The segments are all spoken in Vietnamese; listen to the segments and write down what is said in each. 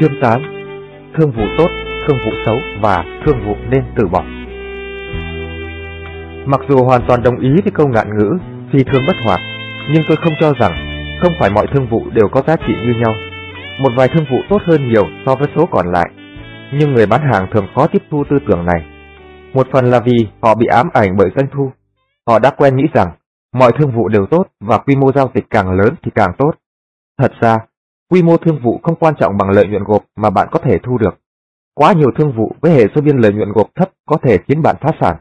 Chương 8 Thương vụ tốt, thương vụ xấu và thương vụ nên từ bỏ Mặc dù hoàn toàn đồng ý với câu ngạn ngữ phi thương bất hoạt, nhưng tôi không cho rằng không phải mọi thương vụ đều có giá trị như nhau. Một vài thương vụ tốt hơn nhiều so với số còn lại, nhưng người bán hàng thường khó tiếp thu tư tưởng này. Một phần là vì họ bị ám ảnh bởi doanh thu. Họ đã quen nghĩ rằng mọi thương vụ đều tốt và quy mô giao dịch càng lớn thì càng tốt. Thật ra, quy mô thương vụ không quan trọng bằng lợi nhuận gộp mà bạn có thể thu được. Quá nhiều thương vụ với hệ số biên lợi nhuận gộp thấp có thể khiến bạn phá sản.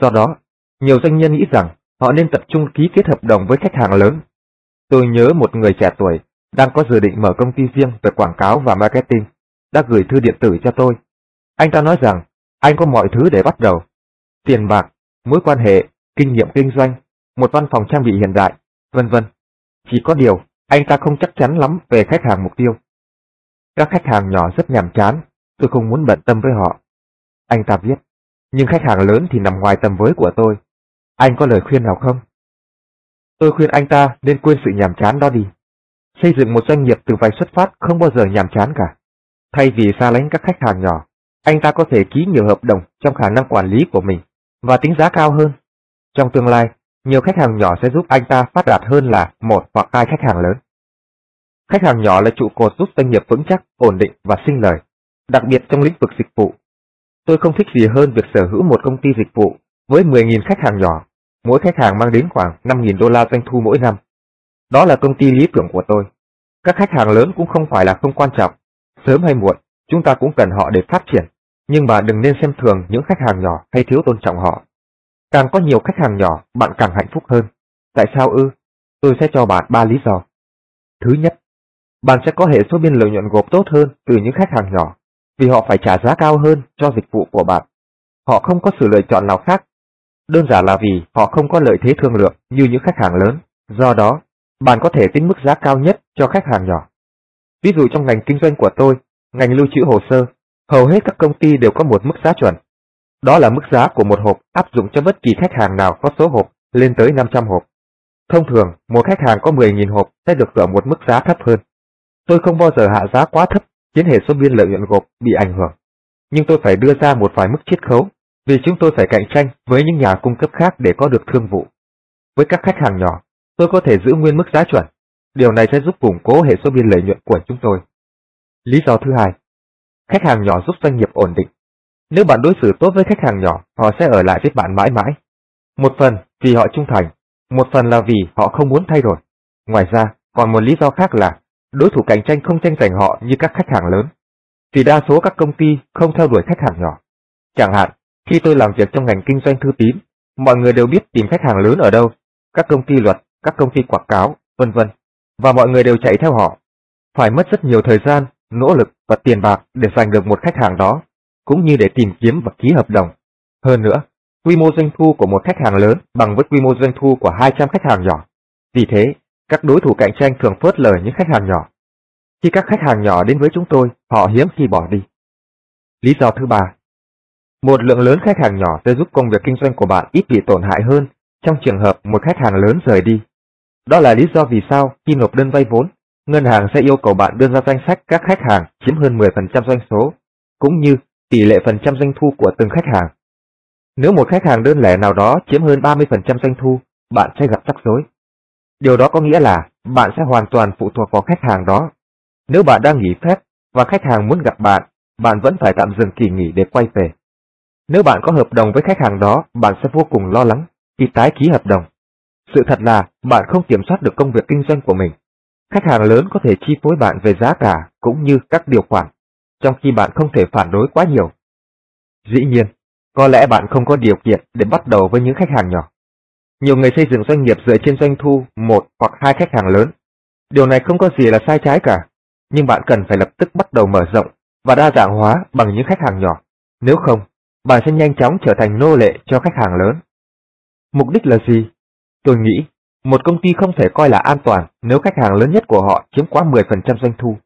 Do đó, nhiều doanh nhân nghĩ rằng họ nên tập trung ký kết hợp đồng với khách hàng lớn. Tôi nhớ một người trẻ tuổi đang có dự định mở công ty riêng về quảng cáo và marketing, đã gửi thư điện tử cho tôi. Anh ta nói rằng anh có mọi thứ để bắt đầu. Tiền bạc, mối quan hệ, kinh nghiệm kinh doanh, một văn phòng trang bị hiện đại, vân vân. Chỉ có điều, anh ta không chắc chắn lắm về khách hàng mục tiêu. Các khách hàng nhỏ rất nhàm chán, tôi không muốn bận tâm với họ. Anh ta viết, nhưng khách hàng lớn thì nằm ngoài tầm với của tôi. Anh có lời khuyên nào không? Tôi khuyên anh ta nên quên sự nhàm chán đó đi. Xây dựng một doanh nghiệp từ vài xuất phát không bao giờ nhàm chán cả. Thay vì xa lánh các khách hàng nhỏ, anh ta có thể ký nhiều hợp đồng trong khả năng quản lý của mình và tính giá cao hơn. Trong tương lai, nhiều khách hàng nhỏ sẽ giúp anh ta phát đạt hơn là một hoặc hai khách hàng lớn. Khách hàng nhỏ là trụ cột giúp doanh nghiệp vững chắc, ổn định và sinh lời, đặc biệt trong lĩnh vực dịch vụ. Tôi không thích gì hơn việc sở hữu một công ty dịch vụ với 10.000 khách hàng nhỏ, mỗi khách hàng mang đến khoảng 5.000 đô la doanh thu mỗi năm. Đó là công ty lý tưởng của tôi. Các khách hàng lớn cũng không phải là không quan trọng. Sớm hay muộn, chúng ta cũng cần họ để phát triển. Nhưng bà đừng nên xem thường những khách hàng nhỏ hay thiếu tôn trọng họ. Càng có nhiều khách hàng nhỏ, bạn càng hạnh phúc hơn. Tại sao ư? Tôi sẽ cho bạn ba lý do. Thứ nhất, bạn sẽ có hệ số biên lợi nhuận gộp tốt hơn từ những khách hàng nhỏ, vì họ phải trả giá cao hơn cho dịch vụ của bạn. Họ không có sự lựa chọn nào khác. Đơn giản là vì họ không có lợi thế thương lượng như những khách hàng lớn. Do đó, bạn có thể tính mức giá cao nhất cho khách hàng nhỏ. Ví dụ trong ngành kinh doanh của tôi, ngành lưu trữ hồ sơ, hầu hết các công ty đều có một mức giá chuẩn. Đó là mức giá của một hộp áp dụng cho bất kỳ khách hàng nào có số hộp lên tới 500 hộp. Thông thường, một khách hàng có 10.000 hộp sẽ được hưởng một mức giá thấp hơn. Tôi không bao giờ hạ giá quá thấp khiến hệ số biên lợi nhuận gộp bị ảnh hưởng. Nhưng tôi phải đưa ra một vài mức chiết khấu vì chúng tôi phải cạnh tranh với những nhà cung cấp khác để có được thương vụ. Với các khách hàng nhỏ, tôi có thể giữ nguyên mức giá chuẩn. Điều này sẽ giúp củng cố hệ số biên lợi nhuận của chúng tôi. Lý do thứ hai, khách hàng nhỏ giúp doanh nghiệp ổn định. Nếu bạn đối xử tốt với khách hàng nhỏ, họ sẽ ở lại với bạn mãi mãi. Một phần vì họ trung thành, một phần là vì họ không muốn thay đổi. Ngoài ra, còn một lý do khác là đối thủ cạnh tranh không tranh giành họ như các khách hàng lớn. Vì đa số các công ty không theo đuổi khách hàng nhỏ. Chẳng hạn, khi tôi làm việc trong ngành kinh doanh thư tín, mọi người đều biết tìm khách hàng lớn ở đâu, các công ty luật, các công ty quảng cáo, vân vân, và mọi người đều chạy theo họ. Phải mất rất nhiều thời gian, nỗ lực và tiền bạc để giành được một khách hàng đó, cũng như để tìm kiếm và ký hợp đồng. Hơn nữa, quy mô doanh thu của một khách hàng lớn bằng với quy mô doanh thu của 200 khách hàng nhỏ. Vì thế, các đối thủ cạnh tranh thường phớt lờ những khách hàng nhỏ. Khi các khách hàng nhỏ đến với chúng tôi, họ hiếm khi bỏ đi. Lý do thứ ba, một lượng lớn khách hàng nhỏ sẽ giúp công việc kinh doanh của bạn ít bị tổn hại hơn trong trường hợp một khách hàng lớn rời đi. Đó là lý do vì sao khi nộp đơn vay vốn, ngân hàng sẽ yêu cầu bạn đưa ra danh sách các khách hàng chiếm hơn 10% doanh số, cũng như tỷ lệ phần trăm doanh thu của từng khách hàng. Nếu một khách hàng đơn lẻ nào đó chiếm hơn 30% doanh thu, bạn sẽ gặp rắc rối. Điều đó có nghĩa là bạn sẽ hoàn toàn phụ thuộc vào khách hàng đó. Nếu bạn đang nghỉ phép và khách hàng muốn gặp bạn, bạn vẫn phải tạm dừng kỳ nghỉ để quay về. Nếu bạn có hợp đồng với khách hàng đó, bạn sẽ vô cùng lo lắng khi tái ký hợp đồng. Sự thật là bạn không kiểm soát được công việc kinh doanh của mình. Khách hàng lớn có thể chi phối bạn về giá cả cũng như các điều khoản, trong khi bạn không thể phản đối quá nhiều. Dĩ nhiên, có lẽ bạn không có điều kiện để bắt đầu với những khách hàng nhỏ. Nhiều người xây dựng doanh nghiệp dựa trên doanh thu một hoặc hai khách hàng lớn. Điều này không có gì là sai trái cả, nhưng bạn cần phải lập tức bắt đầu mở rộng và đa dạng hóa bằng những khách hàng nhỏ. Nếu không, bạn sẽ nhanh chóng trở thành nô lệ cho khách hàng lớn. Mục đích là gì? Tôi nghĩ, một công ty không thể coi là an toàn nếu khách hàng lớn nhất của họ chiếm quá 10% doanh thu.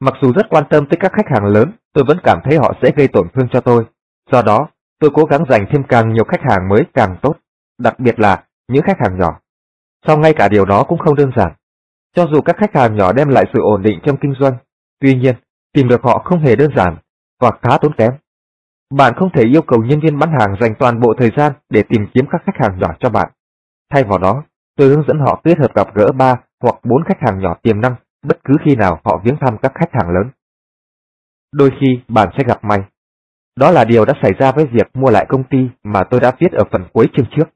Mặc dù rất quan tâm tới các khách hàng lớn, tôi vẫn cảm thấy họ sẽ gây tổn thương cho tôi. Do đó, tôi cố gắng dành thêm càng nhiều khách hàng mới càng tốt, đặc biệt là những khách hàng nhỏ. Sau ngay cả điều đó cũng không đơn giản. Cho dù các khách hàng nhỏ đem lại sự ổn định trong kinh doanh, tuy nhiên, Tìm được họ không hề đơn giản và khá tốn kém. Bạn không thể yêu cầu nhân viên bán hàng dành toàn bộ thời gian để tìm kiếm các khách hàng nhỏ cho bạn. Thay vào đó, tôi hướng dẫn họ kết hợp gặp gỡ ba hoặc bốn khách hàng nhỏ tiềm năng bất cứ khi nào họ viếng thăm các khách hàng lớn. Đôi khi bạn sẽ gặp may. Đó là điều đã xảy ra với việc mua lại công ty mà tôi đã viết ở phần cuối chương trước.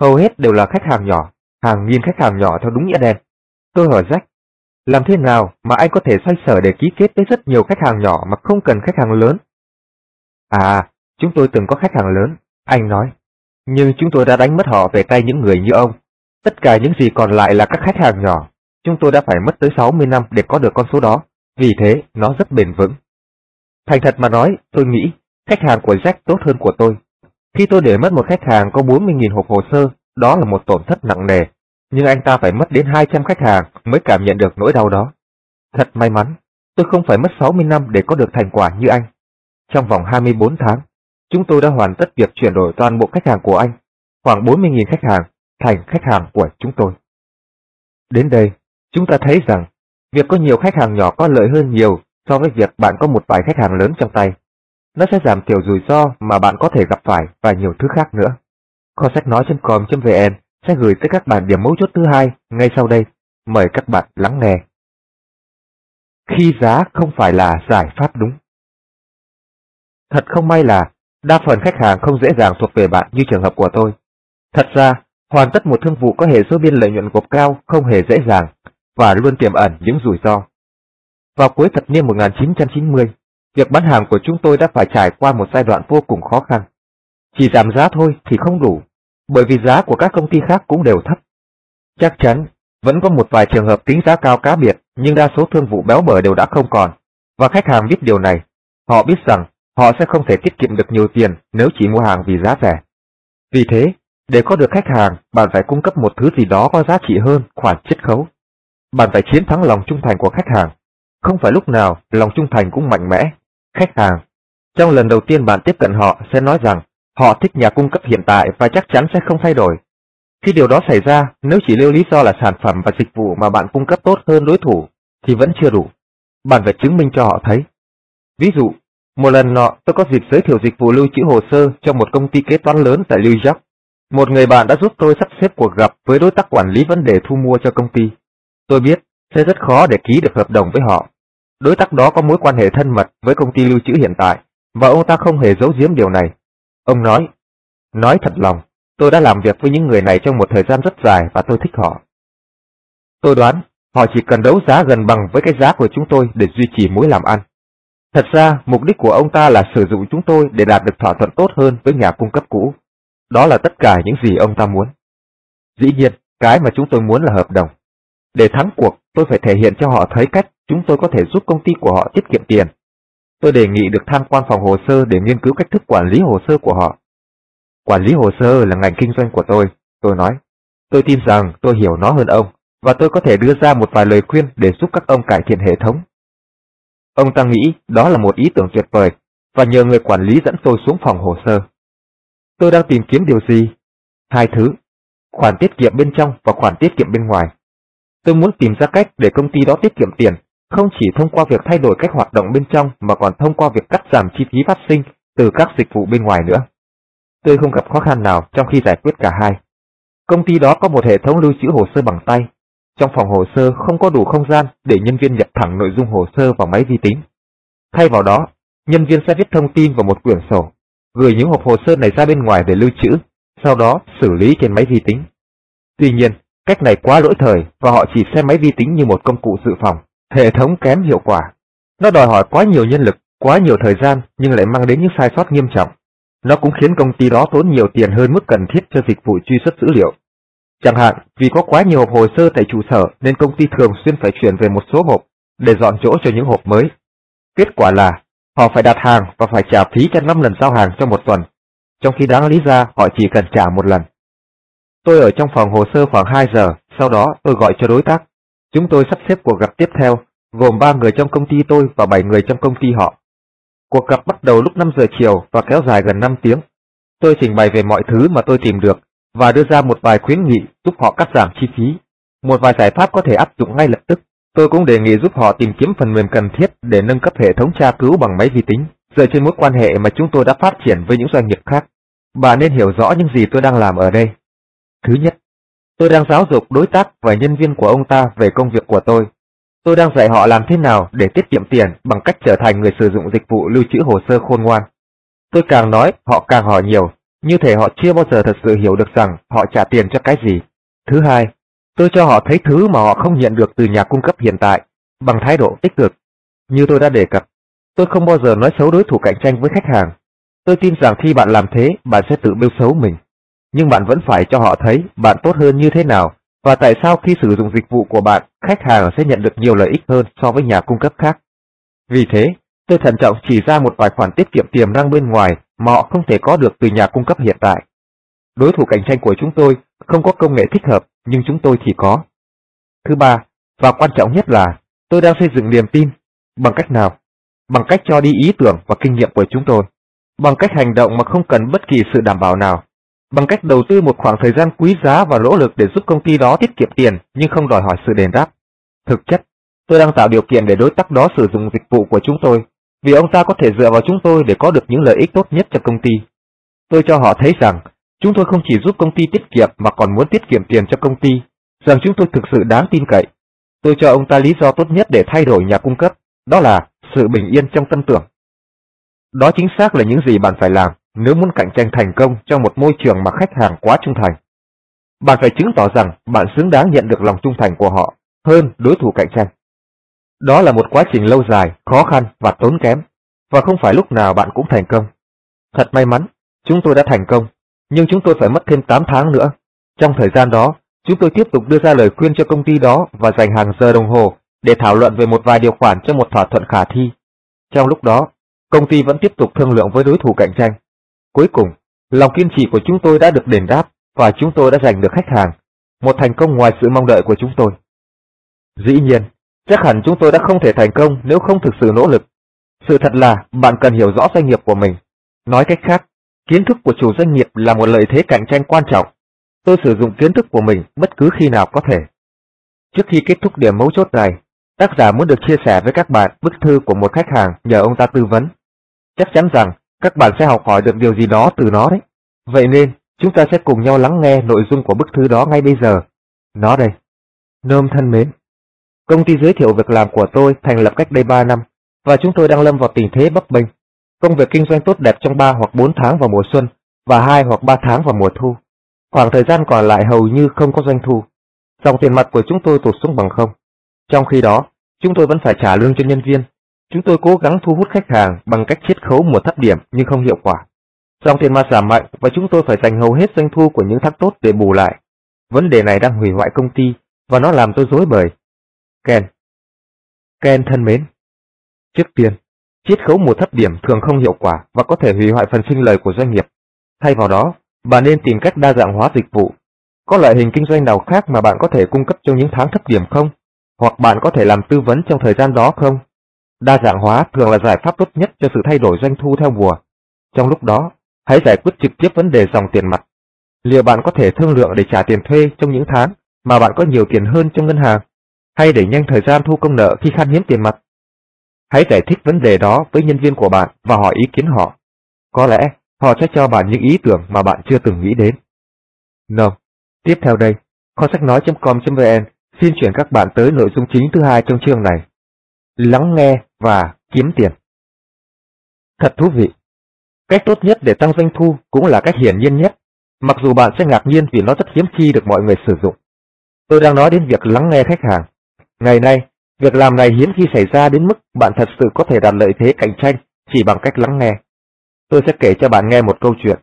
Hầu hết đều là khách hàng nhỏ, hàng nghìn khách hàng nhỏ theo đúng nghĩa đen. Tôi hỏi Jack, làm thế nào mà anh có thể xoay sở để ký kết với rất nhiều khách hàng nhỏ mà không cần khách hàng lớn? À, chúng tôi từng có khách hàng lớn, anh nói. Nhưng chúng tôi đã đánh mất họ về tay những người như ông. Tất cả những gì còn lại là các khách hàng nhỏ. Chúng tôi đã phải mất tới 60 năm để có được con số đó. Vì thế, nó rất bền vững. Thành thật mà nói, tôi nghĩ khách hàng của Jack tốt hơn của tôi. Khi tôi để mất một khách hàng có 40.000 hộp hồ sơ, đó là một tổn thất nặng nề. Nhưng anh ta phải mất đến 200 khách hàng mới cảm nhận được nỗi đau đó. Thật may mắn, tôi không phải mất 60 năm để có được thành quả như anh. Trong vòng 24 tháng, chúng tôi đã hoàn tất việc chuyển đổi toàn bộ khách hàng của anh, khoảng 40.000 khách hàng, thành khách hàng của chúng tôi. Đến đây, chúng ta thấy rằng việc có nhiều khách hàng nhỏ có lợi hơn nhiều so với việc bạn có một vài khách hàng lớn trong tay. Nó sẽ giảm thiểu rủi ro mà bạn có thể gặp phải và nhiều thứ khác nữa. Kho sách nói.com.vn sẽ gửi tới các bạn điểm mấu chốt thứ hai ngay sau đây. Mời các bạn lắng nghe. Khi giá không phải là giải pháp đúng. Thật không may là đa phần khách hàng không dễ dàng thuộc về bạn như trường hợp của tôi. Thật ra, hoàn tất một thương vụ có hệ số biên lợi nhuận gộp cao không hề dễ dàng và luôn tiềm ẩn những rủi ro. Vào cuối thập niên 1990, việc bán hàng của chúng tôi đã phải trải qua một giai đoạn vô cùng khó khăn. Chỉ giảm giá thôi thì không đủ, bởi vì giá của các công ty khác cũng đều thấp. Chắc chắn, vẫn có một vài trường hợp tính giá cao cá biệt, nhưng đa số thương vụ béo bở đều đã không còn, và khách hàng biết điều này. Họ biết rằng họ sẽ không thể tiết kiệm được nhiều tiền nếu chỉ mua hàng vì giá rẻ. Vì thế, để có được khách hàng, bạn phải cung cấp một thứ gì đó có giá trị hơn khoản chiết khấu. Bạn phải chiến thắng lòng trung thành của khách hàng. Không phải lúc nào lòng trung thành cũng mạnh mẽ. Khách hàng, trong lần đầu tiên bạn tiếp cận họ sẽ nói rằng họ thích nhà cung cấp hiện tại và chắc chắn sẽ không thay đổi. Khi điều đó xảy ra, nếu chỉ lưu lý do là sản phẩm và dịch vụ mà bạn cung cấp tốt hơn đối thủ, thì vẫn chưa đủ. Bạn phải chứng minh cho họ thấy. Ví dụ, một lần nọ tôi có dịp giới thiệu dịch vụ lưu trữ hồ sơ cho một công ty kế toán lớn tại New York. Một người bạn đã giúp tôi sắp xếp cuộc gặp với đối tác quản lý vấn đề thu mua cho công ty. Tôi biết sẽ rất khó để ký được hợp đồng với họ. Đối tác đó có mối quan hệ thân mật với công ty lưu trữ hiện tại, và ông ta không hề giấu giếm điều này. Ông nói, nói thật lòng, tôi đã làm việc với những người này trong một thời gian rất dài và tôi thích họ. Tôi đoán, họ chỉ cần đấu giá gần bằng với cái giá của chúng tôi để duy trì mối làm ăn. Thật ra, mục đích của ông ta là sử dụng chúng tôi để đạt được thỏa thuận tốt hơn với nhà cung cấp cũ. Đó là tất cả những gì ông ta muốn. Dĩ nhiên, cái mà chúng tôi muốn là hợp đồng. Để thắng cuộc, tôi phải thể hiện cho họ thấy cách chúng tôi có thể giúp công ty của họ tiết kiệm tiền. Tôi đề nghị được tham quan phòng hồ sơ để nghiên cứu cách thức quản lý hồ sơ của họ. Quản lý hồ sơ là ngành kinh doanh của tôi, tôi nói. Tôi tin rằng tôi hiểu nó hơn ông, và tôi có thể đưa ra một vài lời khuyên để giúp các ông cải thiện hệ thống. Ông ta nghĩ đó là một ý tưởng tuyệt vời, và nhờ người quản lý dẫn tôi xuống phòng hồ sơ. Tôi đang tìm kiếm điều gì? Hai thứ, khoản tiết kiệm bên trong và khoản tiết kiệm bên ngoài. Tôi muốn tìm ra cách để công ty đó tiết kiệm tiền, không chỉ thông qua việc thay đổi cách hoạt động bên trong mà còn thông qua việc cắt giảm chi phí phát sinh từ các dịch vụ bên ngoài nữa. Tôi không gặp khó khăn nào trong khi giải quyết cả hai. Công ty đó có một hệ thống lưu trữ hồ sơ bằng tay. Trong phòng hồ sơ không có đủ không gian để nhân viên nhập thẳng nội dung hồ sơ vào máy vi tính. Thay vào đó, nhân viên sẽ viết thông tin vào một quyển sổ, gửi những hộp hồ sơ này ra bên ngoài để lưu trữ, sau đó xử lý trên máy vi tính. Tuy nhiên, cách này quá lỗi thời và họ chỉ xem máy vi tính như một công cụ dự phòng, hệ thống kém hiệu quả. Nó đòi hỏi quá nhiều nhân lực, quá nhiều thời gian nhưng lại mang đến những sai sót nghiêm trọng. Nó cũng khiến công ty đó tốn nhiều tiền hơn mức cần thiết cho dịch vụ truy xuất dữ liệu. Chẳng hạn, vì có quá nhiều hộp hồ sơ tại trụ sở nên công ty thường xuyên phải chuyển về một số hộp để dọn chỗ cho những hộp mới. Kết quả là họ phải đặt hàng và phải trả phí cho 5 lần giao hàng trong một tuần, trong khi đáng lý ra họ chỉ cần trả một lần. Tôi ở trong phòng hồ sơ khoảng 2 giờ, sau đó tôi gọi cho đối tác. Chúng tôi sắp xếp cuộc gặp tiếp theo, gồm 3 người trong công ty tôi và 7 người trong công ty họ. Cuộc gặp bắt đầu lúc 5 giờ chiều và kéo dài gần 5 tiếng. Tôi trình bày về mọi thứ mà tôi tìm được và đưa ra một vài khuyến nghị giúp họ cắt giảm chi phí, một vài giải pháp có thể áp dụng ngay lập tức Tôi cũng đề nghị giúp họ tìm kiếm phần mềm cần thiết để nâng cấp hệ thống tra cứu bằng máy vi tính, dựa trên mối quan hệ mà chúng tôi đã phát triển với những doanh nghiệp khác. Bà nên hiểu rõ những gì tôi đang làm ở đây. Thứ nhất, tôi đang giáo dục đối tác và nhân viên của ông ta về công việc của tôi. Tôi đang dạy họ làm thế nào để tiết kiệm tiền bằng cách trở thành người sử dụng dịch vụ lưu trữ hồ sơ khôn ngoan. Tôi càng nói, họ càng hỏi nhiều, như thể họ chưa bao giờ thật sự hiểu được rằng họ trả tiền cho cái gì. Thứ hai, tôi cho họ thấy thứ mà họ không nhận được từ nhà cung cấp hiện tại, bằng thái độ tích cực. Như tôi đã đề cập, tôi không bao giờ nói xấu đối thủ cạnh tranh với khách hàng. Tôi tin rằng khi bạn làm thế, bạn sẽ tự bêu xấu mình. Nhưng bạn vẫn phải cho họ thấy bạn tốt hơn như thế nào, và tại sao khi sử dụng dịch vụ của bạn, khách hàng sẽ nhận được nhiều lợi ích hơn so với nhà cung cấp khác. Vì thế, tôi thận trọng chỉ ra một vài khoản tiết kiệm tiềm năng bên ngoài mà họ không thể có được từ nhà cung cấp hiện tại. Đối thủ cạnh tranh của chúng tôi không có công nghệ thích hợp, nhưng chúng tôi thì có. Thứ ba, và quan trọng nhất là, tôi đang xây dựng niềm tin. Bằng cách nào? Bằng cách cho đi ý tưởng và kinh nghiệm của chúng tôi. Bằng cách hành động mà không cần bất kỳ sự đảm bảo nào. Bằng cách đầu tư một khoảng thời gian quý giá và nỗ lực để giúp công ty đó tiết kiệm tiền nhưng không đòi hỏi sự đền đáp. Thực chất, tôi đang tạo điều kiện để đối tác đó sử dụng dịch vụ của chúng tôi vì ông ta có thể dựa vào chúng tôi để có được những lợi ích tốt nhất cho công ty. Tôi cho họ thấy rằng chúng tôi không chỉ giúp công ty tiết kiệm mà còn muốn tiết kiệm tiền cho công ty, rằng chúng tôi thực sự đáng tin cậy. Tôi cho ông ta lý do tốt nhất để thay đổi nhà cung cấp, đó là sự bình yên trong tâm tưởng. Đó chính xác là những gì bạn phải làm nếu muốn cạnh tranh thành công trong một môi trường mà khách hàng quá trung thành. Bạn phải chứng tỏ rằng bạn xứng đáng nhận được lòng trung thành của họ hơn đối thủ cạnh tranh. Đó là một quá trình lâu dài, khó khăn và tốn kém, và không phải lúc nào bạn cũng thành công. Thật may mắn, chúng tôi đã thành công, nhưng chúng tôi phải mất thêm 8 tháng nữa. Trong thời gian đó, chúng tôi tiếp tục đưa ra lời khuyên cho công ty đó và dành hàng giờ đồng hồ để thảo luận về một vài điều khoản cho một thỏa thuận khả thi. Trong lúc đó, công ty vẫn tiếp tục thương lượng với đối thủ cạnh tranh. Cuối cùng, lòng kiên trì của chúng tôi đã được đền đáp và chúng tôi đã giành được khách hàng, một thành công ngoài sự mong đợi của chúng tôi. Dĩ nhiên, Chắc hẳn chúng tôi đã không thể thành công nếu không thực sự nỗ lực. Sự thật là bạn cần hiểu rõ doanh nghiệp của mình. Nói cách khác, kiến thức của chủ doanh nghiệp là một lợi thế cạnh tranh quan trọng. Tôi sử dụng kiến thức của mình bất cứ khi nào có thể. Trước khi kết thúc điểm mấu chốt này, tác giả muốn được chia sẻ với các bạn bức thư của một khách hàng nhờ ông ta tư vấn. Chắc chắn rằng các bạn sẽ học hỏi được điều gì đó từ nó đấy. Vậy nên, chúng ta sẽ cùng nhau lắng nghe nội dung của bức thư đó ngay bây giờ. Nó đây. Nôm thân mến, Công ty giới thiệu việc làm của tôi thành lập cách đây 3 năm, và chúng tôi đang lâm vào tình thế bấp bênh. Công việc kinh doanh tốt đẹp trong 3 hoặc 4 tháng vào mùa xuân, và 2 hoặc 3 tháng vào mùa thu. Khoảng thời gian còn lại hầu như không có doanh thu. Dòng tiền mặt của chúng tôi tụt xuống bằng không. Trong khi đó, chúng tôi vẫn phải trả lương cho nhân viên. Chúng tôi cố gắng thu hút khách hàng bằng cách chiết khấu mùa thấp điểm nhưng không hiệu quả. Dòng tiền mặt giảm mạnh và chúng tôi phải dành hầu hết doanh thu của những tháng tốt để bù lại. Vấn đề này đang hủy hoại công ty và nó làm tôi rối bời. Ken Ken thân mến, trước tiên, chiết khấu mùa thấp điểm thường không hiệu quả và có thể hủy hoại phần sinh lời của doanh nghiệp. Thay vào đó, bạn nên tìm cách đa dạng hóa dịch vụ. Có loại hình kinh doanh nào khác mà bạn có thể cung cấp trong những tháng thấp điểm không? Hoặc bạn có thể làm tư vấn trong thời gian đó không? Đa dạng hóa thường là giải pháp tốt nhất cho sự thay đổi doanh thu theo mùa. Trong lúc đó, hãy giải quyết trực tiếp vấn đề dòng tiền mặt. Liệu bạn có thể thương lượng để trả tiền thuê trong những tháng mà bạn có nhiều tiền hơn trong ngân hàng? hay để nhanh thời gian thu công nợ khi khan hiếm tiền mặt. Hãy giải thích vấn đề đó với nhân viên của bạn và hỏi ý kiến họ. Có lẽ họ sẽ cho bạn những ý tưởng mà bạn chưa từng nghĩ đến. No. Tiếp theo đây, kho sách nói.com.vn xin chuyển các bạn tới nội dung chính thứ hai trong chương này. Lắng nghe và kiếm tiền. Thật thú vị. Cách tốt nhất để tăng doanh thu cũng là cách hiển nhiên nhất, mặc dù bạn sẽ ngạc nhiên vì nó rất hiếm khi được mọi người sử dụng. Tôi đang nói đến việc lắng nghe khách hàng. Ngày nay, việc làm này hiếm khi xảy ra đến mức bạn thật sự có thể đạt lợi thế cạnh tranh chỉ bằng cách lắng nghe. Tôi sẽ kể cho bạn nghe một câu chuyện.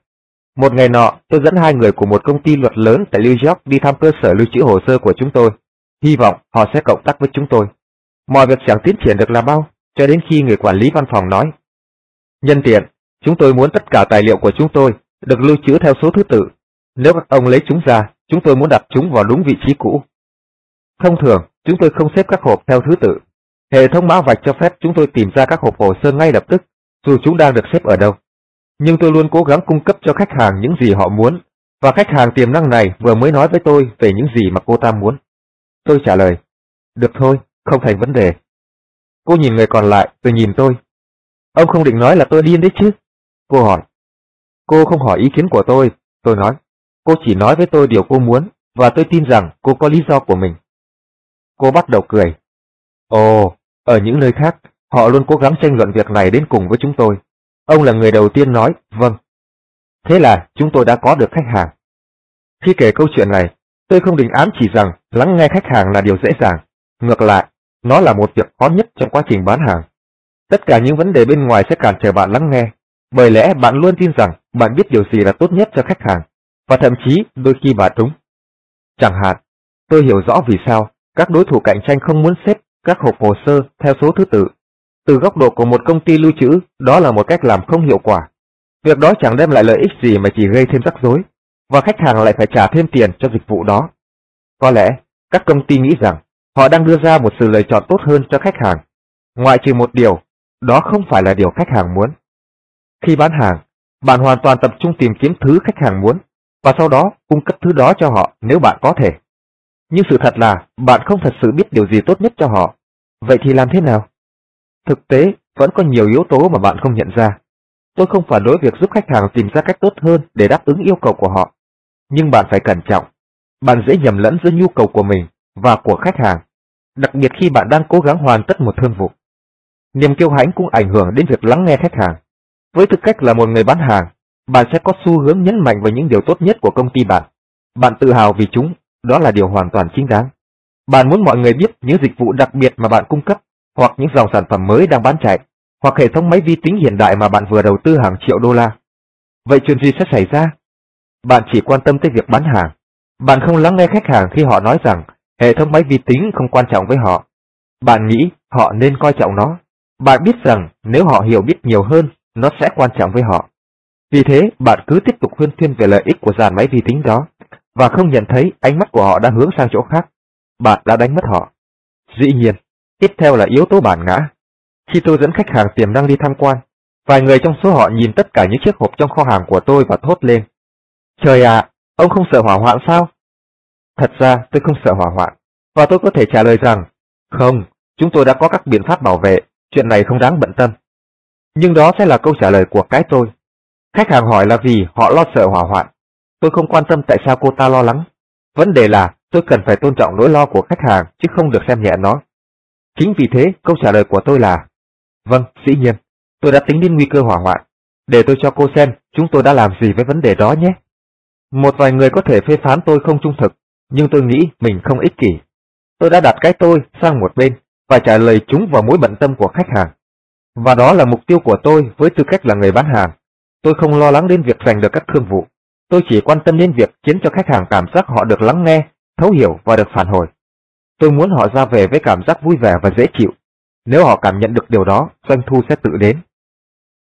Một ngày nọ, tôi dẫn hai người của một công ty luật lớn tại New York đi thăm cơ sở lưu trữ hồ sơ của chúng tôi. Hy vọng họ sẽ cộng tác với chúng tôi. Mọi việc chẳng tiến triển được là bao, cho đến khi người quản lý văn phòng nói. Nhân tiện, chúng tôi muốn tất cả tài liệu của chúng tôi được lưu trữ theo số thứ tự. Nếu các ông lấy chúng ra, chúng tôi muốn đặt chúng vào đúng vị trí cũ. Thông thường, chúng tôi không xếp các hộp theo thứ tự. Hệ thống mã vạch cho phép chúng tôi tìm ra các hộp hồ sơ ngay lập tức, dù chúng đang được xếp ở đâu. Nhưng tôi luôn cố gắng cung cấp cho khách hàng những gì họ muốn, và khách hàng tiềm năng này vừa mới nói với tôi về những gì mà cô ta muốn. Tôi trả lời, được thôi, không thành vấn đề. Cô nhìn người còn lại, rồi nhìn tôi. Ông không định nói là tôi điên đấy chứ? Cô hỏi. Cô không hỏi ý kiến của tôi, tôi nói. Cô chỉ nói với tôi điều cô muốn, và tôi tin rằng cô có lý do của mình. Cô bắt đầu cười. Ồ, ở những nơi khác, họ luôn cố gắng tranh luận việc này đến cùng với chúng tôi. Ông là người đầu tiên nói, vâng. Thế là chúng tôi đã có được khách hàng. Khi kể câu chuyện này, tôi không định ám chỉ rằng lắng nghe khách hàng là điều dễ dàng. Ngược lại, nó là một việc khó nhất trong quá trình bán hàng. Tất cả những vấn đề bên ngoài sẽ cản trở bạn lắng nghe, bởi lẽ bạn luôn tin rằng bạn biết điều gì là tốt nhất cho khách hàng, và thậm chí đôi khi bạn đúng. Chẳng hạn, tôi hiểu rõ vì sao các đối thủ cạnh tranh không muốn xếp các hộp hồ sơ theo số thứ tự. Từ góc độ của một công ty lưu trữ, đó là một cách làm không hiệu quả. Việc đó chẳng đem lại lợi ích gì mà chỉ gây thêm rắc rối, và khách hàng lại phải trả thêm tiền cho dịch vụ đó. Có lẽ, các công ty nghĩ rằng họ đang đưa ra một sự lựa chọn tốt hơn cho khách hàng. Ngoại trừ một điều, đó không phải là điều khách hàng muốn. Khi bán hàng, bạn hoàn toàn tập trung tìm kiếm thứ khách hàng muốn, và sau đó cung cấp thứ đó cho họ nếu bạn có thể. Nhưng sự thật là bạn không thật sự biết điều gì tốt nhất cho họ. Vậy thì làm thế nào? Thực tế, vẫn có nhiều yếu tố mà bạn không nhận ra. Tôi không phản đối việc giúp khách hàng tìm ra cách tốt hơn để đáp ứng yêu cầu của họ. Nhưng bạn phải cẩn trọng. Bạn dễ nhầm lẫn giữa nhu cầu của mình và của khách hàng, đặc biệt khi bạn đang cố gắng hoàn tất một thương vụ. Niềm kiêu hãnh cũng ảnh hưởng đến việc lắng nghe khách hàng. Với tư cách là một người bán hàng, bạn sẽ có xu hướng nhấn mạnh vào những điều tốt nhất của công ty bạn. Bạn tự hào vì chúng, đó là điều hoàn toàn chính đáng. Bạn muốn mọi người biết những dịch vụ đặc biệt mà bạn cung cấp, hoặc những dòng sản phẩm mới đang bán chạy, hoặc hệ thống máy vi tính hiện đại mà bạn vừa đầu tư hàng triệu đô la. Vậy chuyện gì sẽ xảy ra? Bạn chỉ quan tâm tới việc bán hàng. Bạn không lắng nghe khách hàng khi họ nói rằng hệ thống máy vi tính không quan trọng với họ. Bạn nghĩ họ nên coi trọng nó. Bạn biết rằng nếu họ hiểu biết nhiều hơn, nó sẽ quan trọng với họ. Vì thế, bạn cứ tiếp tục huyên thuyên về lợi ích của dàn máy vi tính đó, và không nhận thấy ánh mắt của họ đã hướng sang chỗ khác. Bạn đã đánh mất họ. Dĩ nhiên, tiếp theo là yếu tố bản ngã. Khi tôi dẫn khách hàng tiềm năng đi tham quan, vài người trong số họ nhìn tất cả những chiếc hộp trong kho hàng của tôi và thốt lên. Trời ạ, ông không sợ hỏa hoạn sao? Thật ra tôi không sợ hỏa hoạn, và tôi có thể trả lời rằng, không, chúng tôi đã có các biện pháp bảo vệ, chuyện này không đáng bận tâm. Nhưng đó sẽ là câu trả lời của cái tôi. Khách hàng hỏi là vì họ lo sợ hỏa hoạn. Tôi không quan tâm tại sao cô ta lo lắng. Vấn đề là tôi cần phải tôn trọng nỗi lo của khách hàng chứ không được xem nhẹ nó. Chính vì thế câu trả lời của tôi là Vâng, dĩ nhiên, tôi đã tính đến nguy cơ hỏa hoạn. Để tôi cho cô xem chúng tôi đã làm gì với vấn đề đó nhé. Một vài người có thể phê phán tôi không trung thực, nhưng tôi nghĩ mình không ích kỷ. Tôi đã đặt cái tôi sang một bên và trả lời chúng vào mối bận tâm của khách hàng. Và đó là mục tiêu của tôi với tư cách là người bán hàng. Tôi không lo lắng đến việc giành được các thương vụ. Tôi chỉ quan tâm đến việc khiến cho khách hàng cảm giác họ được lắng nghe, thấu hiểu và được phản hồi. Tôi muốn họ ra về với cảm giác vui vẻ và dễ chịu. Nếu họ cảm nhận được điều đó, doanh thu sẽ tự đến.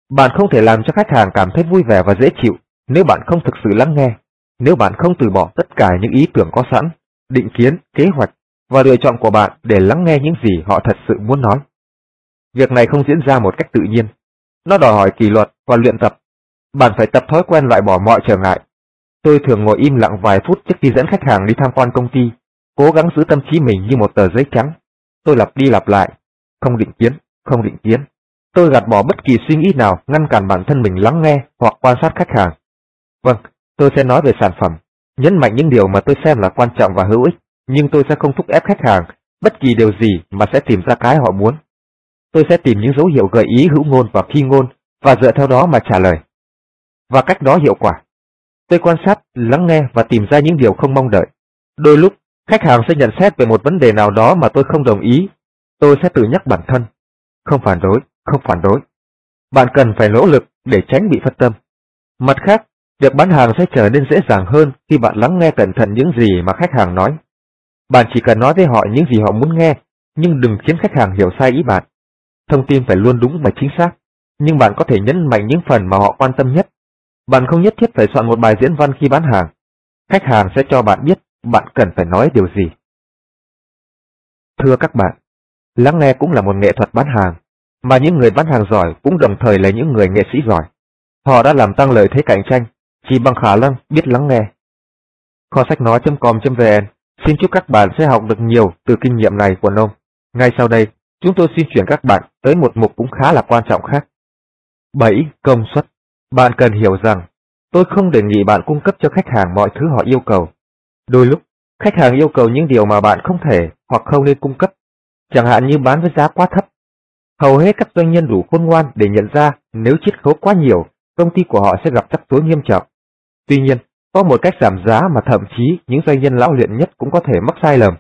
Bạn không thể làm cho khách hàng cảm thấy vui vẻ và dễ chịu nếu bạn không thực sự lắng nghe, nếu bạn không từ bỏ tất cả những ý tưởng có sẵn, định kiến, kế hoạch và lựa chọn của bạn để lắng nghe những gì họ thật sự muốn nói. Việc này không diễn ra một cách tự nhiên. Nó đòi hỏi kỷ luật và luyện tập. Bạn phải tập thói quen loại bỏ mọi trở ngại. Tôi thường ngồi im lặng vài phút trước khi dẫn khách hàng đi tham quan công ty, cố gắng giữ tâm trí mình như một tờ giấy trắng. Tôi lặp đi lặp lại, không định kiến, không định kiến. Tôi gạt bỏ bất kỳ suy nghĩ nào ngăn cản bản thân mình lắng nghe hoặc quan sát khách hàng. Vâng, tôi sẽ nói về sản phẩm, nhấn mạnh những điều mà tôi xem là quan trọng và hữu ích, nhưng tôi sẽ không thúc ép khách hàng bất kỳ điều gì mà sẽ tìm ra cái họ muốn. Tôi sẽ tìm những dấu hiệu gợi ý hữu ngôn và phi ngôn và dựa theo đó mà trả lời. Và cách đó hiệu quả. Tôi quan sát, lắng nghe và tìm ra những điều không mong đợi. Đôi lúc, khách hàng sẽ nhận xét về một vấn đề nào đó mà tôi không đồng ý. Tôi sẽ tự nhắc bản thân. Không phản đối, không phản đối. Bạn cần phải nỗ lực để tránh bị phân tâm. Mặt khác, việc bán hàng sẽ trở nên dễ dàng hơn khi bạn lắng nghe cẩn thận những gì mà khách hàng nói. Bạn chỉ cần nói với họ những gì họ muốn nghe, nhưng đừng khiến khách hàng hiểu sai ý bạn. Thông tin phải luôn đúng và chính xác, nhưng bạn có thể nhấn mạnh những phần mà họ quan tâm nhất. Bạn không nhất thiết phải soạn một bài diễn văn khi bán hàng. Khách hàng sẽ cho bạn biết bạn cần phải nói điều gì. Thưa các bạn, lắng nghe cũng là một nghệ thuật bán hàng, mà những người bán hàng giỏi cũng đồng thời là những người nghệ sĩ giỏi. Họ đã làm tăng lợi thế cạnh tranh chỉ bằng khả năng biết lắng nghe. Kho sách nói.com.vn Xin chúc các bạn sẽ học được nhiều từ kinh nghiệm này của nông. Ngay sau đây, chúng tôi xin chuyển các bạn tới một mục cũng khá là quan trọng khác. 7. Công suất Bạn cần hiểu rằng, tôi không đề nghị bạn cung cấp cho khách hàng mọi thứ họ yêu cầu. Đôi lúc, khách hàng yêu cầu những điều mà bạn không thể hoặc không nên cung cấp, chẳng hạn như bán với giá quá thấp. Hầu hết các doanh nhân đủ khôn ngoan để nhận ra nếu chiết khấu quá nhiều, công ty của họ sẽ gặp rắc rối nghiêm trọng. Tuy nhiên, có một cách giảm giá mà thậm chí những doanh nhân lão luyện nhất cũng có thể mắc sai lầm.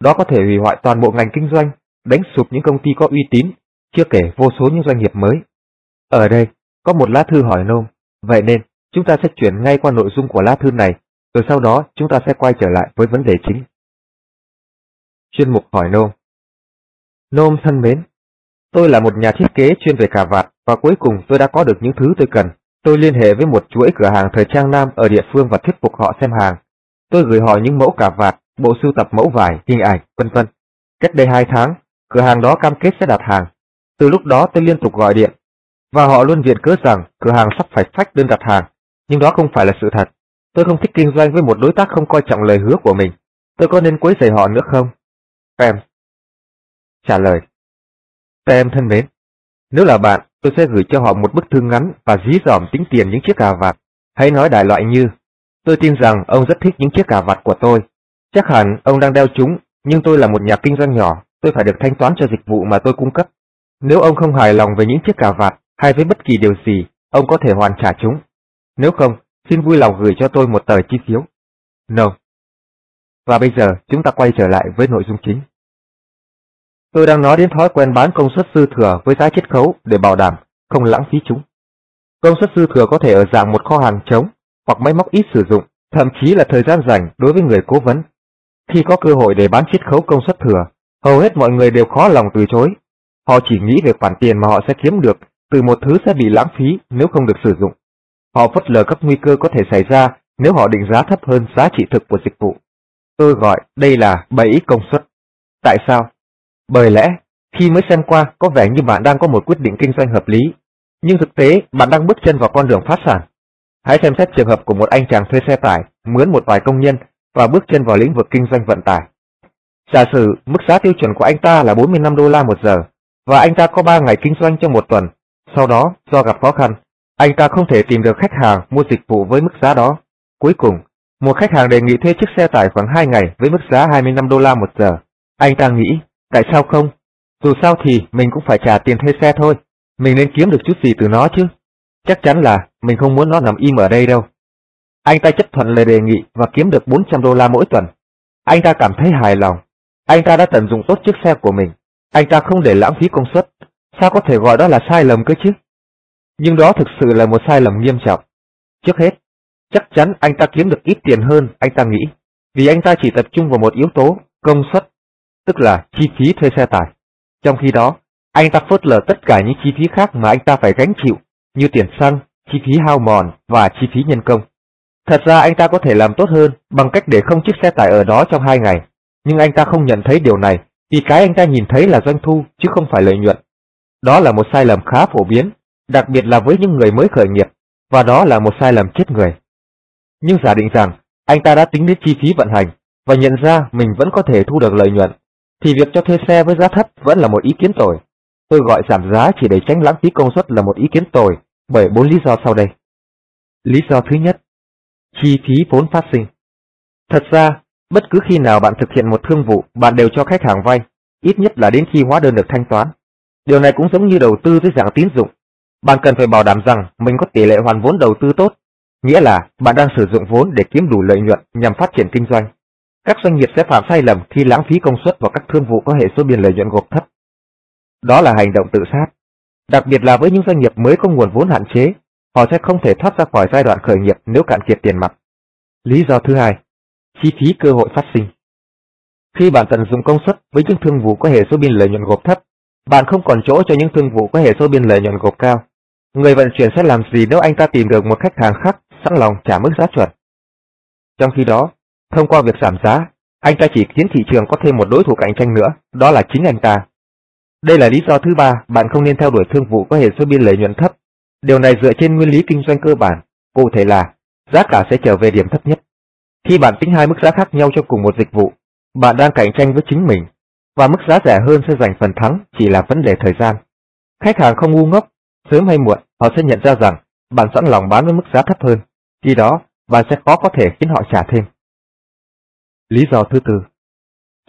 Đó có thể hủy hoại toàn bộ ngành kinh doanh, đánh sụp những công ty có uy tín, chưa kể vô số những doanh nghiệp mới. Ở đây, có một lá thư hỏi nôm, vậy nên chúng ta sẽ chuyển ngay qua nội dung của lá thư này, rồi sau đó chúng ta sẽ quay trở lại với vấn đề chính. Chuyên mục hỏi nôm Nôm thân mến, tôi là một nhà thiết kế chuyên về cà vạt và cuối cùng tôi đã có được những thứ tôi cần. Tôi liên hệ với một chuỗi cửa hàng thời trang nam ở địa phương và thuyết phục họ xem hàng. Tôi gửi họ những mẫu cà vạt, bộ sưu tập mẫu vải, hình ảnh, vân vân. Cách đây hai tháng, cửa hàng đó cam kết sẽ đặt hàng. Từ lúc đó tôi liên tục gọi điện, và họ luôn viện cớ rằng cửa hàng sắp phải phách đơn đặt hàng, nhưng đó không phải là sự thật. Tôi không thích kinh doanh với một đối tác không coi trọng lời hứa của mình. Tôi có nên quấy rầy họ nữa không? Em. Trả lời. Em thân mến, nếu là bạn, tôi sẽ gửi cho họ một bức thư ngắn và dí dỏm tính tiền những chiếc cà vạt. Hãy nói đại loại như, tôi tin rằng ông rất thích những chiếc cà vạt của tôi. Chắc hẳn ông đang đeo chúng, nhưng tôi là một nhà kinh doanh nhỏ, tôi phải được thanh toán cho dịch vụ mà tôi cung cấp. Nếu ông không hài lòng về những chiếc cà vạt hay với bất kỳ điều gì, ông có thể hoàn trả chúng. Nếu không, xin vui lòng gửi cho tôi một tờ chi phiếu. No. Và bây giờ chúng ta quay trở lại với nội dung chính. Tôi đang nói đến thói quen bán công suất dư thừa với giá chiết khấu để bảo đảm không lãng phí chúng. Công suất dư thừa có thể ở dạng một kho hàng trống hoặc máy móc ít sử dụng, thậm chí là thời gian rảnh đối với người cố vấn. Khi có cơ hội để bán chiết khấu công suất thừa, hầu hết mọi người đều khó lòng từ chối. Họ chỉ nghĩ về khoản tiền mà họ sẽ kiếm được từ một thứ sẽ bị lãng phí nếu không được sử dụng. Họ phớt lờ các nguy cơ có thể xảy ra nếu họ định giá thấp hơn giá trị thực của dịch vụ. Tôi gọi đây là bẫy công suất. Tại sao? Bởi lẽ, khi mới xem qua có vẻ như bạn đang có một quyết định kinh doanh hợp lý, nhưng thực tế bạn đang bước chân vào con đường phát sản. Hãy xem xét trường hợp của một anh chàng thuê xe tải, mướn một vài công nhân và bước chân vào lĩnh vực kinh doanh vận tải. Giả sử mức giá tiêu chuẩn của anh ta là 45 đô la một giờ, và anh ta có 3 ngày kinh doanh trong một tuần. Sau đó, do gặp khó khăn, anh ta không thể tìm được khách hàng mua dịch vụ với mức giá đó. Cuối cùng, một khách hàng đề nghị thuê chiếc xe tải khoảng 2 ngày với mức giá 25 đô la một giờ. Anh ta nghĩ Tại sao không? Dù sao thì mình cũng phải trả tiền thuê xe thôi. Mình nên kiếm được chút gì từ nó chứ. Chắc chắn là mình không muốn nó nằm im ở đây đâu. Anh ta chấp thuận lời đề nghị và kiếm được 400 đô la mỗi tuần. Anh ta cảm thấy hài lòng. Anh ta đã tận dụng tốt chiếc xe của mình. Anh ta không để lãng phí công suất. Sao có thể gọi đó là sai lầm cơ chứ? Nhưng đó thực sự là một sai lầm nghiêm trọng. Trước hết, chắc chắn anh ta kiếm được ít tiền hơn anh ta nghĩ, vì anh ta chỉ tập trung vào một yếu tố, công suất tức là chi phí thuê xe tải. Trong khi đó, anh ta phớt lờ tất cả những chi phí khác mà anh ta phải gánh chịu, như tiền xăng, chi phí hao mòn và chi phí nhân công. Thật ra anh ta có thể làm tốt hơn bằng cách để không chiếc xe tải ở đó trong hai ngày, nhưng anh ta không nhận thấy điều này vì cái anh ta nhìn thấy là doanh thu chứ không phải lợi nhuận. Đó là một sai lầm khá phổ biến, đặc biệt là với những người mới khởi nghiệp, và đó là một sai lầm chết người. Nhưng giả định rằng anh ta đã tính đến chi phí vận hành và nhận ra mình vẫn có thể thu được lợi nhuận thì việc cho thuê xe với giá thấp vẫn là một ý kiến tồi. Tôi gọi giảm giá chỉ để tránh lãng phí công suất là một ý kiến tồi bởi bốn lý do sau đây. Lý do thứ nhất, chi phí vốn phát sinh. Thật ra, bất cứ khi nào bạn thực hiện một thương vụ, bạn đều cho khách hàng vay, ít nhất là đến khi hóa đơn được thanh toán. Điều này cũng giống như đầu tư dưới dạng tín dụng. Bạn cần phải bảo đảm rằng mình có tỷ lệ hoàn vốn đầu tư tốt, nghĩa là bạn đang sử dụng vốn để kiếm đủ lợi nhuận nhằm phát triển kinh doanh. Các doanh nghiệp sẽ phạm sai lầm khi lãng phí công suất vào các thương vụ có hệ số biên lợi nhuận gộp thấp. Đó là hành động tự sát. Đặc biệt là với những doanh nghiệp mới có nguồn vốn hạn chế, họ sẽ không thể thoát ra khỏi giai đoạn khởi nghiệp nếu cạn kiệt tiền mặt. Lý do thứ hai, chi phí cơ hội phát sinh. Khi bạn tận dụng công suất với những thương vụ có hệ số biên lợi nhuận gộp thấp, bạn không còn chỗ cho những thương vụ có hệ số biên lợi nhuận gộp cao. Người vận chuyển sẽ làm gì nếu anh ta tìm được một khách hàng khác sẵn lòng trả mức giá chuẩn? Trong khi đó, Thông qua việc giảm giá, anh ta chỉ khiến thị trường có thêm một đối thủ cạnh tranh nữa, đó là chính anh ta. Đây là lý do thứ ba bạn không nên theo đuổi thương vụ có hệ số biên lợi nhuận thấp. Điều này dựa trên nguyên lý kinh doanh cơ bản, cụ thể là giá cả sẽ trở về điểm thấp nhất. Khi bạn tính hai mức giá khác nhau cho cùng một dịch vụ, bạn đang cạnh tranh với chính mình. và mức giá rẻ hơn sẽ giành phần thắng chỉ là vấn đề thời gian. Khách hàng không ngu ngốc, sớm hay muộn họ sẽ nhận ra rằng bạn sẵn lòng bán với mức giá thấp hơn, khi đó bạn sẽ khó có thể khiến họ trả thêm. Lý do thứ tư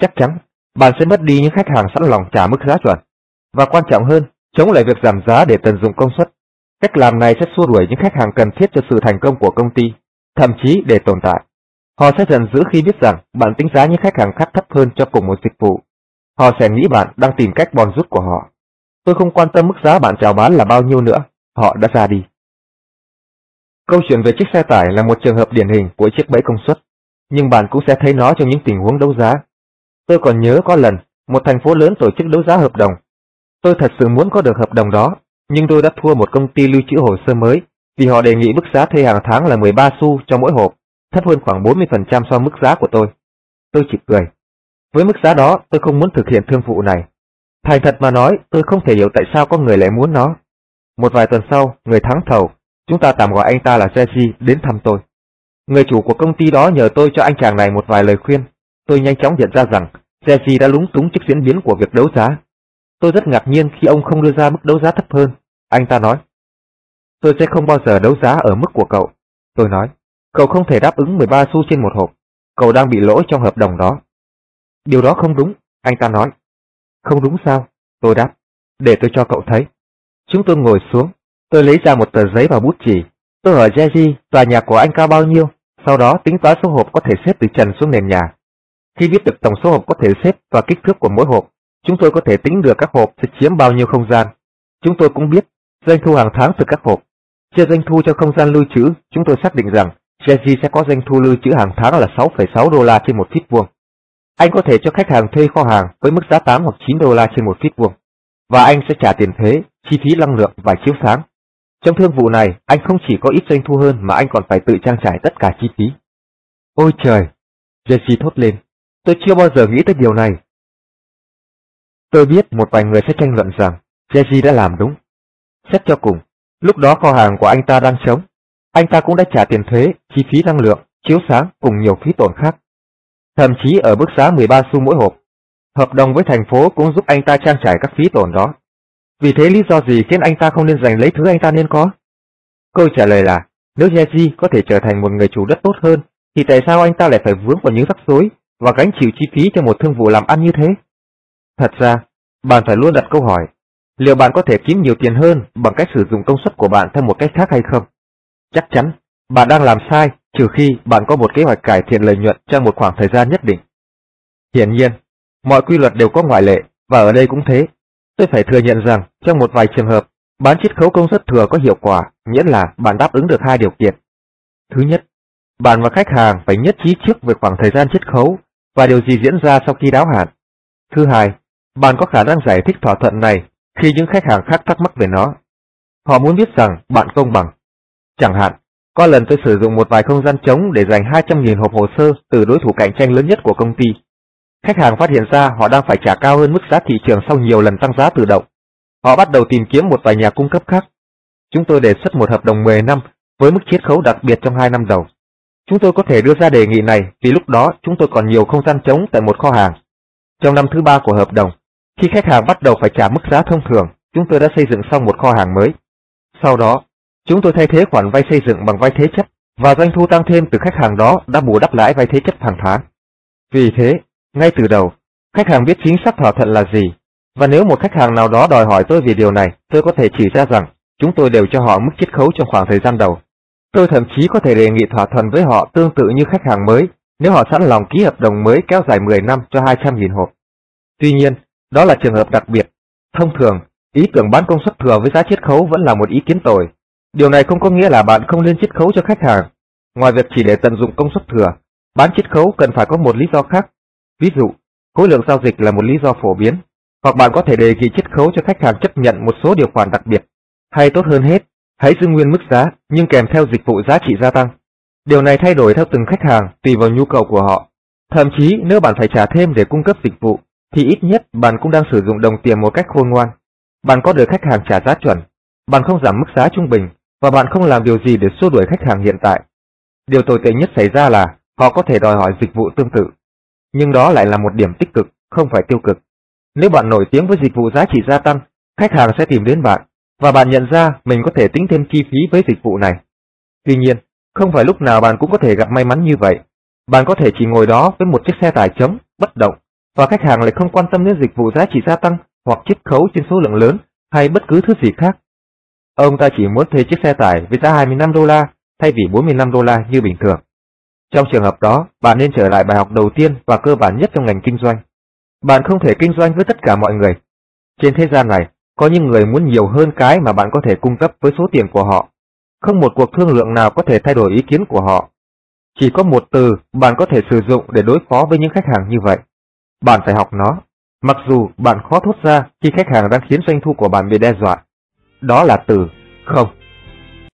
Chắc chắn bạn sẽ mất đi những khách hàng sẵn lòng trả mức giá chuẩn, và quan trọng hơn, chống lại việc giảm giá để tận dụng công suất. Cách làm này sẽ xua đuổi những khách hàng cần thiết cho sự thành công của công ty, thậm chí để tồn tại. Họ sẽ dần giữ khi biết rằng bạn tính giá những khách hàng khác thấp hơn cho cùng một dịch vụ. Họ sẽ nghĩ bạn đang tìm cách bòn rút của họ. Tôi không quan tâm mức giá bạn chào bán là bao nhiêu nữa, họ đã ra đi. Câu chuyện về chiếc xe tải là một trường hợp điển hình của chiếc bẫy công suất, nhưng bạn cũng sẽ thấy nó trong những tình huống đấu giá. Tôi còn nhớ có lần, một thành phố lớn tổ chức đấu giá hợp đồng. Tôi thật sự muốn có được hợp đồng đó, nhưng tôi đã thua một công ty lưu trữ hồ sơ mới vì họ đề nghị mức giá thuê hàng tháng là 13 xu cho mỗi hộp, thấp hơn khoảng 40% so với mức giá của tôi. Tôi chỉ cười. Với mức giá đó, tôi không muốn thực hiện thương vụ này. Thành thật mà nói, tôi không thể hiểu tại sao có người lại muốn nó. Một vài tuần sau, người thắng thầu, chúng ta tạm gọi anh ta là Jesse, đến thăm tôi. Người chủ của công ty đó nhờ tôi cho anh chàng này một vài lời khuyên. Tôi nhanh chóng nhận ra rằng Jesse đã lúng túng trước diễn biến của việc đấu giá. Tôi rất ngạc nhiên khi ông không đưa ra mức đấu giá thấp hơn. Anh ta nói, tôi sẽ không bao giờ đấu giá ở mức của cậu. Tôi nói, cậu không thể đáp ứng 13 xu trên một hộp. Cậu đang bị lỗi trong hợp đồng đó. Điều đó không đúng, anh ta nói. Không đúng sao? Tôi đáp. Để tôi cho cậu thấy. Chúng tôi ngồi xuống. Tôi lấy ra một tờ giấy và bút chỉ. Tôi hỏi Jerry tòa nhà của anh cao bao nhiêu, sau đó tính toán số hộp có thể xếp từ trần xuống nền nhà. Khi biết được tổng số hộp có thể xếp và kích thước của mỗi hộp, chúng tôi có thể tính được các hộp sẽ chiếm bao nhiêu không gian. Chúng tôi cũng biết doanh thu hàng tháng từ các hộp. Chia doanh thu cho không gian lưu trữ, chúng tôi xác định rằng Jerry sẽ có doanh thu lưu trữ hàng tháng là 6,6 đô la trên một feet vuông. Anh có thể cho khách hàng thuê kho hàng với mức giá 8 hoặc 9 đô la trên một feet vuông, và anh sẽ trả tiền thuế, chi phí năng lượng và chiếu sáng. Trong thương vụ này, anh không chỉ có ít doanh thu hơn mà anh còn phải tự trang trải tất cả chi phí. Ôi trời! Jesse thốt lên. Tôi chưa bao giờ nghĩ tới điều này. Tôi biết một vài người sẽ tranh luận rằng Jesse đã làm đúng. Xét cho cùng, lúc đó kho hàng của anh ta đang trống. Anh ta cũng đã trả tiền thuế, chi phí năng lượng, chiếu sáng cùng nhiều phí tổn khác thậm chí ở mức giá 13 xu mỗi hộp. Hợp đồng với thành phố cũng giúp anh ta trang trải các phí tổn đó. Vì thế lý do gì khiến anh ta không nên giành lấy thứ anh ta nên có? Câu trả lời là, nếu Yeji có thể trở thành một người chủ đất tốt hơn, thì tại sao anh ta lại phải vướng vào những rắc rối và gánh chịu chi phí cho một thương vụ làm ăn như thế? Thật ra, bạn phải luôn đặt câu hỏi, liệu bạn có thể kiếm nhiều tiền hơn bằng cách sử dụng công suất của bạn theo một cách khác hay không? Chắc chắn, bạn đang làm sai trừ khi bạn có một kế hoạch cải thiện lợi nhuận trong một khoảng thời gian nhất định. Hiển nhiên, mọi quy luật đều có ngoại lệ, và ở đây cũng thế. Tôi phải thừa nhận rằng, trong một vài trường hợp, bán chiết khấu công suất thừa có hiệu quả, miễn là bạn đáp ứng được hai điều kiện. Thứ nhất, bạn và khách hàng phải nhất trí trước về khoảng thời gian chiết khấu và điều gì diễn ra sau khi đáo hạn. Thứ hai, bạn có khả năng giải thích thỏa thuận này khi những khách hàng khác thắc mắc về nó. Họ muốn biết rằng bạn công bằng. Chẳng hạn, có lần tôi sử dụng một vài không gian trống để dành 200.000 hộp hồ sơ từ đối thủ cạnh tranh lớn nhất của công ty. Khách hàng phát hiện ra họ đang phải trả cao hơn mức giá thị trường sau nhiều lần tăng giá tự động. Họ bắt đầu tìm kiếm một vài nhà cung cấp khác. Chúng tôi đề xuất một hợp đồng 10 năm với mức chiết khấu đặc biệt trong 2 năm đầu. Chúng tôi có thể đưa ra đề nghị này vì lúc đó chúng tôi còn nhiều không gian trống tại một kho hàng. Trong năm thứ ba của hợp đồng, khi khách hàng bắt đầu phải trả mức giá thông thường, chúng tôi đã xây dựng xong một kho hàng mới. Sau đó, Chúng tôi thay thế khoản vay xây dựng bằng vay thế chấp và doanh thu tăng thêm từ khách hàng đó đã bù đắp lãi vay thế chấp hàng tháng. Vì thế, ngay từ đầu, khách hàng biết chính xác thỏa thuận là gì, và nếu một khách hàng nào đó đòi hỏi tôi về điều này, tôi có thể chỉ ra rằng chúng tôi đều cho họ mức chiết khấu trong khoảng thời gian đầu. Tôi thậm chí có thể đề nghị thỏa thuận với họ tương tự như khách hàng mới nếu họ sẵn lòng ký hợp đồng mới kéo dài 10 năm cho 200.000 hộp. Tuy nhiên, đó là trường hợp đặc biệt. Thông thường, ý tưởng bán công suất thừa với giá chiết khấu vẫn là một ý kiến tồi, Điều này không có nghĩa là bạn không nên chiết khấu cho khách hàng. Ngoài việc chỉ để tận dụng công suất thừa, bán chiết khấu cần phải có một lý do khác. Ví dụ, khối lượng giao dịch là một lý do phổ biến, hoặc bạn có thể đề nghị chiết khấu cho khách hàng chấp nhận một số điều khoản đặc biệt. Hay tốt hơn hết, hãy giữ nguyên mức giá nhưng kèm theo dịch vụ giá trị gia tăng. Điều này thay đổi theo từng khách hàng tùy vào nhu cầu của họ. Thậm chí nếu bạn phải trả thêm để cung cấp dịch vụ, thì ít nhất bạn cũng đang sử dụng đồng tiền một cách khôn ngoan. Bạn có được khách hàng trả giá chuẩn, bạn không giảm mức giá trung bình, và bạn không làm điều gì để xua đuổi khách hàng hiện tại. Điều tồi tệ nhất xảy ra là họ có thể đòi hỏi dịch vụ tương tự. Nhưng đó lại là một điểm tích cực, không phải tiêu cực. Nếu bạn nổi tiếng với dịch vụ giá trị gia tăng, khách hàng sẽ tìm đến bạn, và bạn nhận ra mình có thể tính thêm chi phí với dịch vụ này. Tuy nhiên, không phải lúc nào bạn cũng có thể gặp may mắn như vậy. Bạn có thể chỉ ngồi đó với một chiếc xe tải trống, bất động, và khách hàng lại không quan tâm đến dịch vụ giá trị gia tăng hoặc chiết khấu trên số lượng lớn hay bất cứ thứ gì khác. Ông ta chỉ muốn thuê chiếc xe tải với giá 25 đô la thay vì 45 đô la như bình thường. Trong trường hợp đó, bạn nên trở lại bài học đầu tiên và cơ bản nhất trong ngành kinh doanh. Bạn không thể kinh doanh với tất cả mọi người. Trên thế gian này, có những người muốn nhiều hơn cái mà bạn có thể cung cấp với số tiền của họ. Không một cuộc thương lượng nào có thể thay đổi ý kiến của họ. Chỉ có một từ bạn có thể sử dụng để đối phó với những khách hàng như vậy. Bạn phải học nó, mặc dù bạn khó thốt ra khi khách hàng đang khiến doanh thu của bạn bị đe dọa. Đó là từ không.